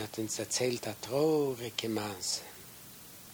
hat uns erzählt, eine traurige Maße.